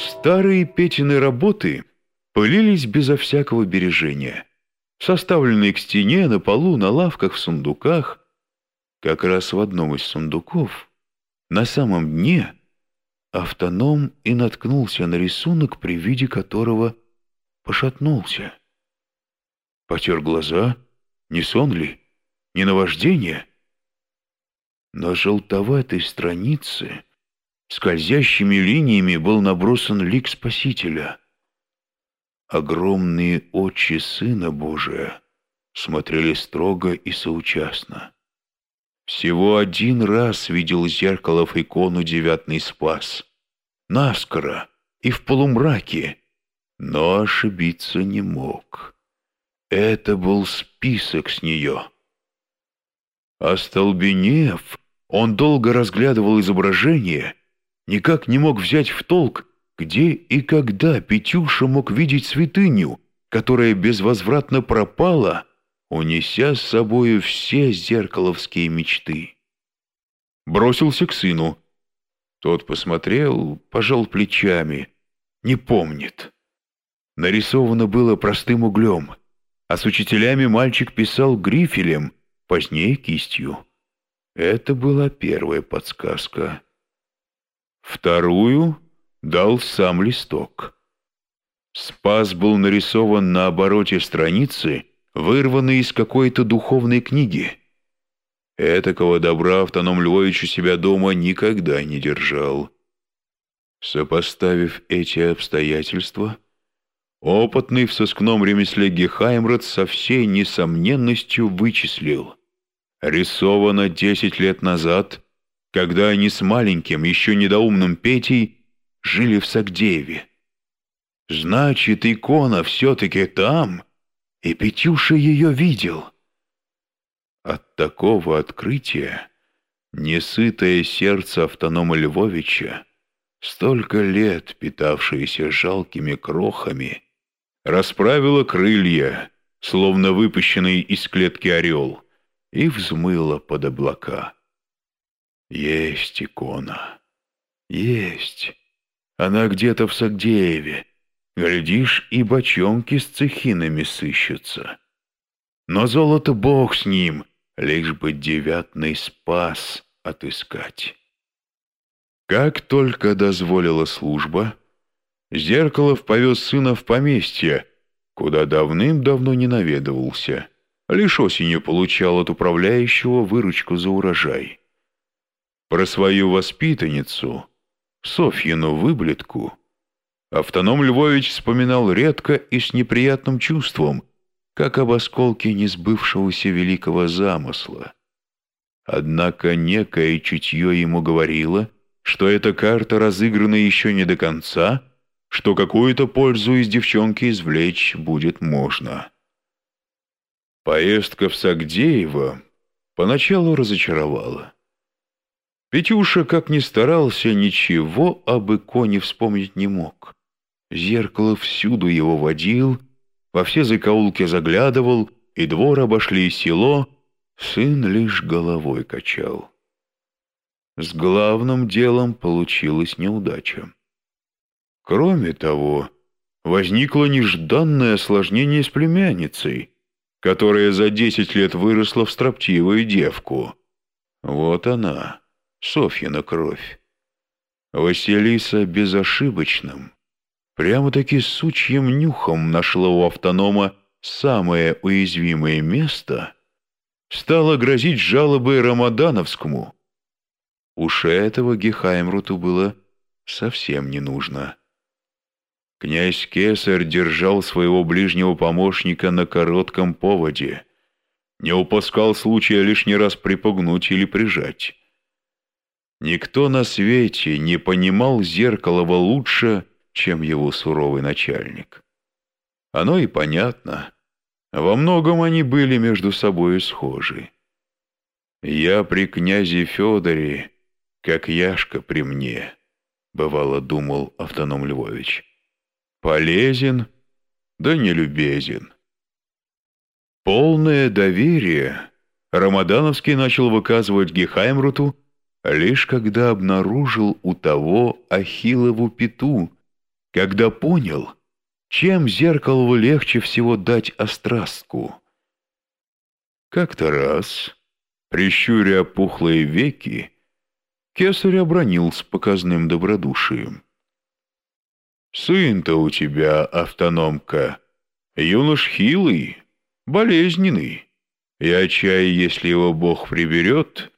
Старые Петины работы пылились безо всякого бережения, составленные к стене, на полу, на лавках, в сундуках. Как раз в одном из сундуков, на самом дне, автоном и наткнулся на рисунок, при виде которого пошатнулся. Потер глаза, не сон ли, не наваждение? На желтоватой странице скользящими линиями был набросан лик Спасителя. Огромные очи Сына Божия смотрели строго и соучастно. Всего один раз видел Зеркалов икону девятный спас. Наскоро и в полумраке, но ошибиться не мог. Это был список с нее. Остолбенев, он долго разглядывал изображение, никак не мог взять в толк, где и когда Петюша мог видеть святыню, которая безвозвратно пропала, унеся с собою все зеркаловские мечты. Бросился к сыну. Тот посмотрел, пожал плечами. Не помнит. Нарисовано было простым углем, а с учителями мальчик писал грифелем, позднее кистью. Это была первая подсказка. Вторую дал сам листок. Спас был нарисован на обороте страницы, вырванной из какой-то духовной книги. Этакого добра автоном Львович у себя дома никогда не держал. Сопоставив эти обстоятельства, опытный в сыскном ремесле Гехаймрат со всей несомненностью вычислил. Рисовано десять лет назад, когда они с маленьким, еще недоумным Петей жили в Сагдееве. Значит, икона все-таки там, и Петюша ее видел. От такого открытия несытое сердце автонома Львовича, столько лет питавшееся жалкими крохами, расправило крылья, словно выпущенный из клетки орел, и взмыло под облака. Есть икона, есть. Она где-то в Сагдееве. Глядишь, и бочонки с цехинами сыщутся. Но золото бог с ним, лишь бы девятный спас отыскать. Как только дозволила служба, Зеркалов повез сына в поместье, куда давным-давно не наведывался, лишь осенью получал от управляющего выручку за урожай. Про свою воспитанницу Софьину выблетку, автоном Львович вспоминал редко и с неприятным чувством, как об осколке несбывшегося великого замысла. Однако некое чутье ему говорило, что эта карта разыграна еще не до конца, что какую-то пользу из девчонки извлечь будет можно. Поездка в Сагдеево поначалу разочаровала. Петюша, как ни старался, ничего об иконе вспомнить не мог. Зеркало всюду его водил, во все закоулки заглядывал, и двор обошли и село, сын лишь головой качал. С главным делом получилась неудача. Кроме того, возникло нежданное осложнение с племянницей, которая за десять лет выросла в строптивую девку. Вот она. Софьина кровь. Василиса безошибочным, прямо-таки сучьим нюхом нашла у автонома самое уязвимое место, стала грозить жалобой Рамадановскому. Уж этого Гехаймруту было совсем не нужно. Князь Кесарь держал своего ближнего помощника на коротком поводе, не упускал случая лишний раз припугнуть или прижать. Никто на свете не понимал Зеркалова лучше, чем его суровый начальник. Оно и понятно. Во многом они были между собой схожи. «Я при князе Федоре, как Яшка при мне», — бывало думал автоном Львович. «Полезен, да не любезен». Полное доверие Рамадановский начал выказывать Гехаймруту, лишь когда обнаружил у того Ахиллову пету, когда понял, чем зеркалу легче всего дать острастку. Как-то раз, прищуря пухлые веки, кесарь обронил с показным добродушием. «Сын-то у тебя, автономка, юнош хилый, болезненный. Я чай, если его Бог приберет,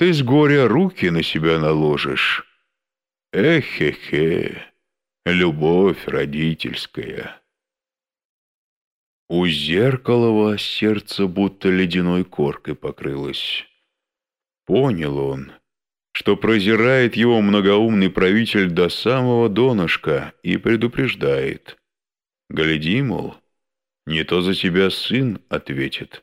ты с горя руки на себя наложишь. Эхе-хе, любовь родительская». У Зеркалова сердце будто ледяной коркой покрылось. Понял он, что прозирает его многоумный правитель до самого донышка и предупреждает. Гляди, мол, не то за тебя сын ответит.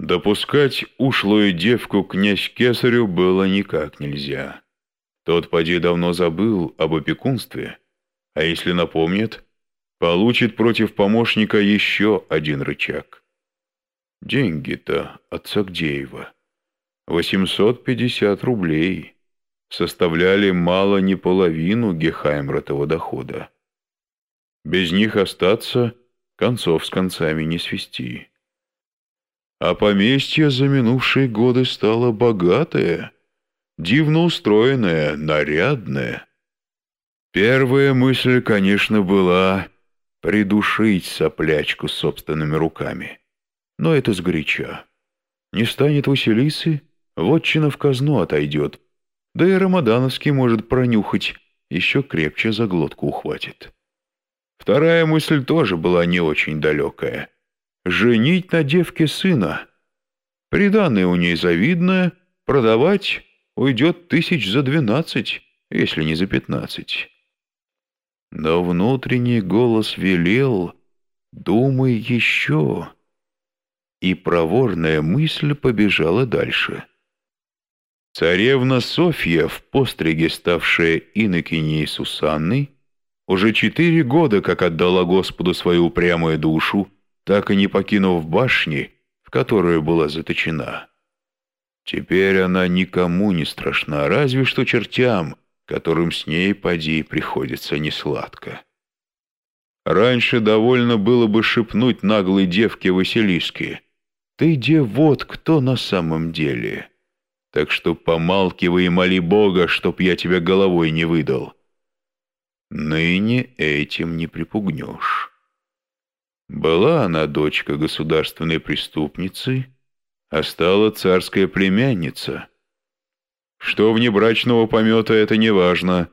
Допускать ушлую девку князь Кесарю было никак нельзя. Тот поди давно забыл об опекунстве, а если напомнит, получит против помощника еще один рычаг. Деньги-то от Сагдеева. 850 рублей составляли мало не половину Гехаймратова дохода. Без них остаться, концов с концами не свести. А поместье за минувшие годы стало богатое, дивно устроенное, нарядное. Первая мысль, конечно, была придушить соплячку собственными руками. Но это сгоряча. Не станет Василисы, вотчина в казну отойдет, да и Рамадановский может пронюхать, еще крепче за глотку ухватит. Вторая мысль тоже была не очень далекая. Женить на девке сына. Приданное у ней завидное, продавать уйдет тысяч за двенадцать, если не за пятнадцать. Но внутренний голос велел «Думай еще». И проворная мысль побежала дальше. Царевна Софья, в постриге ставшая инокиней Сусанной, уже четыре года как отдала Господу свою упрямую душу, так и не покинув башни, в которую была заточена. Теперь она никому не страшна, разве что чертям, которым с ней, поди, приходится несладко. Раньше довольно было бы шепнуть наглой девке Василиске, «Ты, де, вот кто на самом деле. Так что помалкивай и моли Бога, чтоб я тебя головой не выдал. Ныне этим не припугнешь». Была она дочка государственной преступницы, а стала царская племянница — что внебрачного помета это не важно.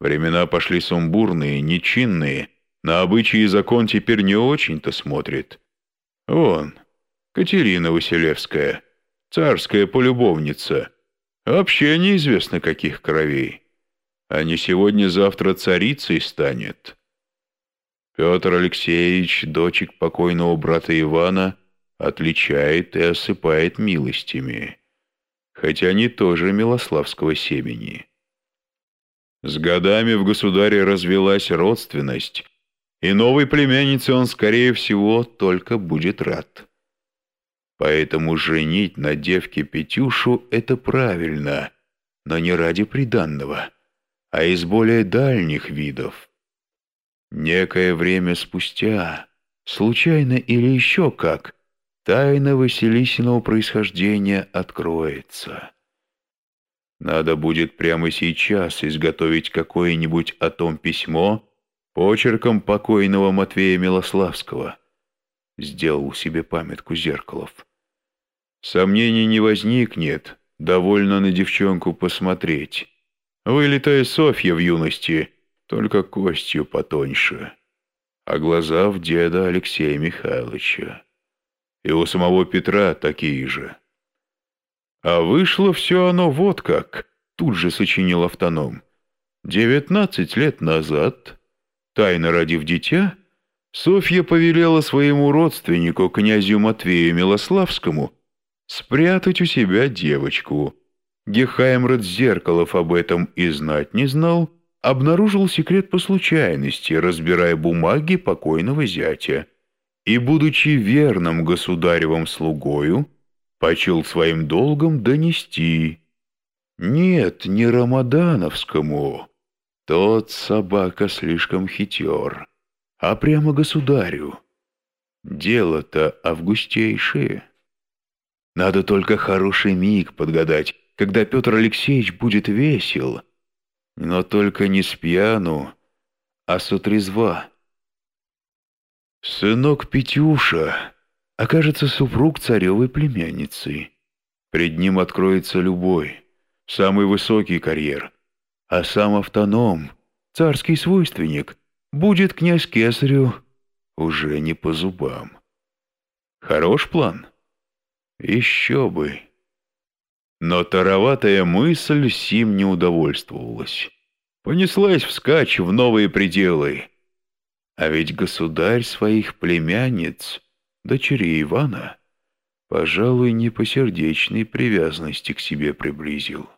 Времена пошли сумбурные, нечинные. На обычаи и закон теперь не очень-то смотрит. Вон, Катерина Василевская, царская полюбовница. Вообще неизвестно каких кровей. А не сегодня-завтра царицей станет. Петр Алексеевич, дочек покойного брата Ивана, отличает и осыпает милостями хотя они тоже милославского семени. С годами в государе развелась родственность, и новой племяннице он, скорее всего, только будет рад. Поэтому женить на девке Петюшу — это правильно, но не ради приданного, а из более дальних видов. Некое время спустя, случайно или еще как, тайна Василисиного происхождения откроется. Надо будет прямо сейчас изготовить какое-нибудь о том письмо почерком покойного Матвея Милославского. Сделал себе памятку Зеркалов. Сомнений не возникнет, довольно на девчонку посмотреть. Вылитая Софья в юности, только костью потоньше, а глаза в деда Алексея Михайловича и у самого Петра такие же. А вышло все оно вот как, тут же сочинил автоном. Девятнадцать лет назад, тайно родив дитя, Софья повелела своему родственнику, князю Матвею Милославскому, спрятать у себя девочку. Гехаймрат Зеркалов об этом и знать не знал, обнаружил секрет по случайности, разбирая бумаги покойного зятя и, будучи верным государевым слугою, почел своим долгом донести. Нет, не Рамадановскому, Тот собака слишком хитер, а прямо государю. Дело-то августейшее. Надо только хороший миг подгадать, когда Петр Алексеевич будет весел, но только не с пьяну, а с отрезва. Сынок Петюша окажется супруг царевой племянницы. Пред ним откроется любой, самый высокий карьер, а сам автоном, царский свойственник, будет князь Кесарю уже не по зубам. Хорош план? Еще бы. Но тароватая мысль сим не удовольствовалась. Понеслась вскачь в новые пределы. А ведь государь своих племянниц, дочерей Ивана, пожалуй, не по сердечной привязанности к себе приблизил.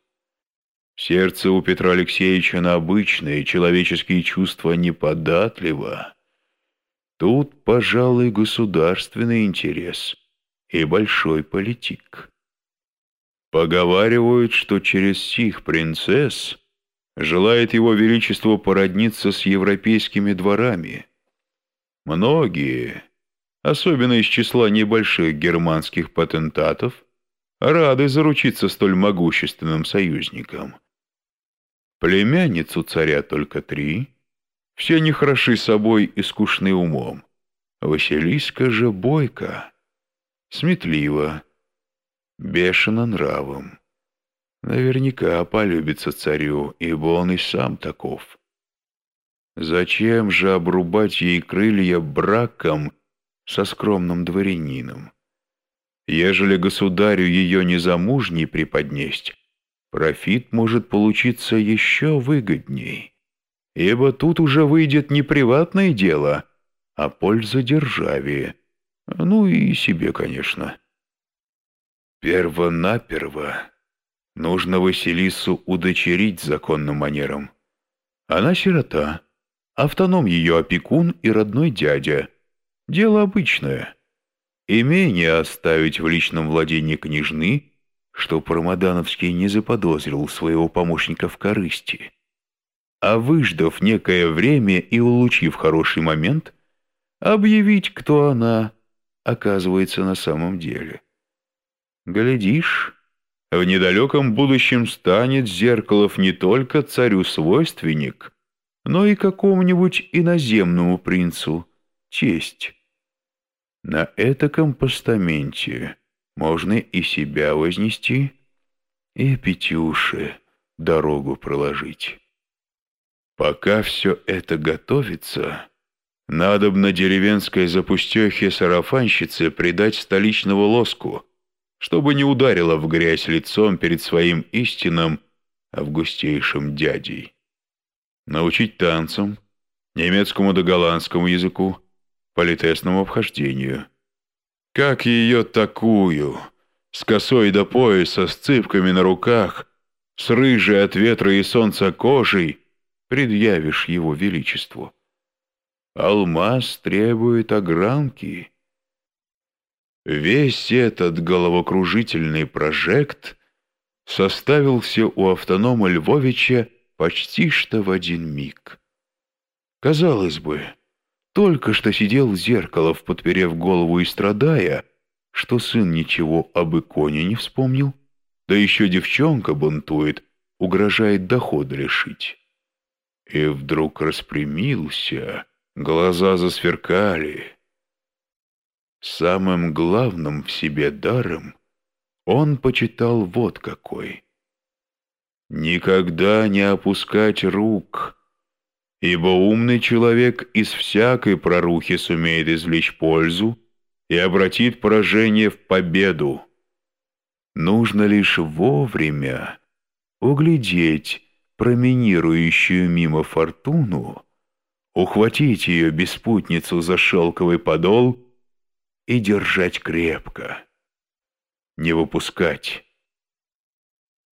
Сердце у Петра Алексеевича на обычные человеческие чувства неподатливо. Тут, пожалуй, государственный интерес и большой политик. Поговаривают, что через сих принцесс желает его величество породниться с европейскими дворами. Многие, особенно из числа небольших германских патентатов, рады заручиться столь могущественным союзником. Племянницу царя только три, все они хороши собой и скучны умом. Василиска же бойка, сметлива, бешено нравом. Наверняка полюбится царю, ибо он и сам таков. Зачем же обрубать ей крылья браком со скромным дворянином? Ежели государю ее незамужней преподнесть, профит может получиться еще выгодней, ибо тут уже выйдет не приватное дело, а польза державе, ну и себе, конечно. Перво-наперво нужно Василису удочерить законным манером. Она сирота, автоном ее опекун и родной дядя. Дело обычное. Имение оставить в личном владении княжны, что Промадановский не заподозрил своего помощника в корысти. А выждав некое время и улучив хороший момент, объявить, кто она оказывается на самом деле. Глядишь, в недалеком будущем станет Зеркалов не только царю-свойственник, но и какому-нибудь иноземному принцу честь. На этаком постаменте можно и себя вознести, и Петюше дорогу проложить. Пока все это готовится, надобно деревенской запустехе сарафанщице придать столичного лоску — чтобы не ударила в грязь лицом перед своим истинным августейшим дядей. Научить танцам, немецкому да голландскому языку, политесному обхождению. Как ее такую, с косой до пояса, с цыпками на руках, с рыжей от ветра и солнца кожей, предъявишь его величеству? Алмаз требует огранки, Весь этот головокружительный прожект составился у автонома Львовича почти что в один миг. Казалось бы, только что сидел Зеркалов, подперев голову и страдая, что сын ничего об иконе не вспомнил, да еще девчонка бунтует, угрожает дохода лишить. И вдруг распрямился, глаза засверкали, Самым главным в себе даром он почитал вот какой. Никогда не опускать рук, ибо умный человек из всякой прорухи сумеет извлечь пользу и обратит поражение в победу. Нужно лишь вовремя углядеть променирующую мимо фортуну, ухватить ее беспутницу за шелковый подол — и держать крепко. Не выпускать,